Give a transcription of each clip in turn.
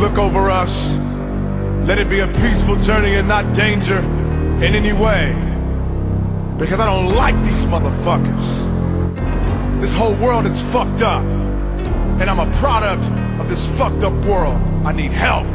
look over us. Let it be a peaceful journey and not danger in any way. Because I don't like these motherfuckers. This whole world is fucked up. And I'm a product of this fucked up world. I need help.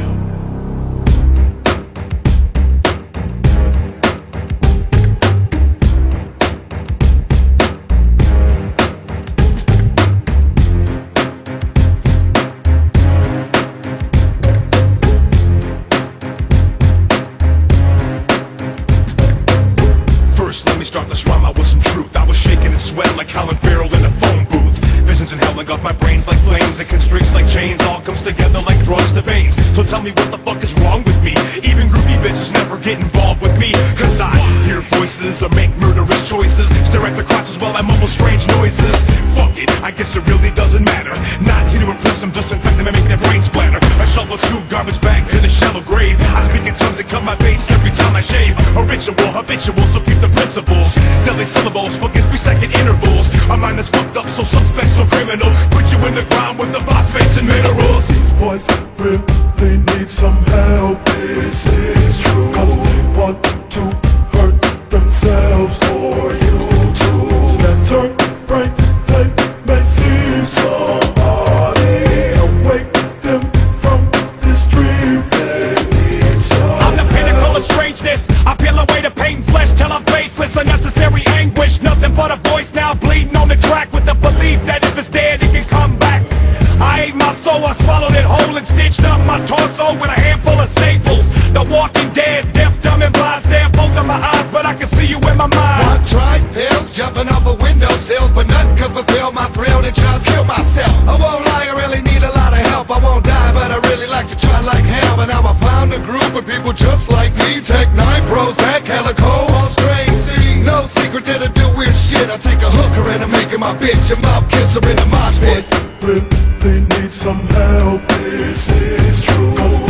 Me start this rhyme out with some truth. I was shaking and sweating like Colin Farrell in a phone booth. Visions hell like off my brains like flames. It constricts like chains. All comes together like drugs to veins. So tell me what the fuck is wrong with me? Even groupie bitches never get involved with me. Cause I hear voices or make murderous choices. Stare at the crotches while I mumble strange noises. Fuck it, I guess it really doesn't matter. Not here to impress them, disinfect my face every time I shave. A ritual, habitual, so keep the principles. Deadly syllables, spoken three second intervals. A mind that's fucked up, so suspect, so criminal. Put you in the ground with the phosphates and minerals. These boys really need some but a voice now bleeding on the track with the belief that if it's dead, it can come back. I ate my soul, I swallowed it whole and stitched up my torso with a handful of staples. The walking dead, deaf, dumb, and blind. Stare both of my eyes, but I can see you in my mind. I take a hooker and I make her my bitch, a mouth kisser in the mosh pit. really need some help. This is true.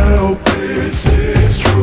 Help. This is true.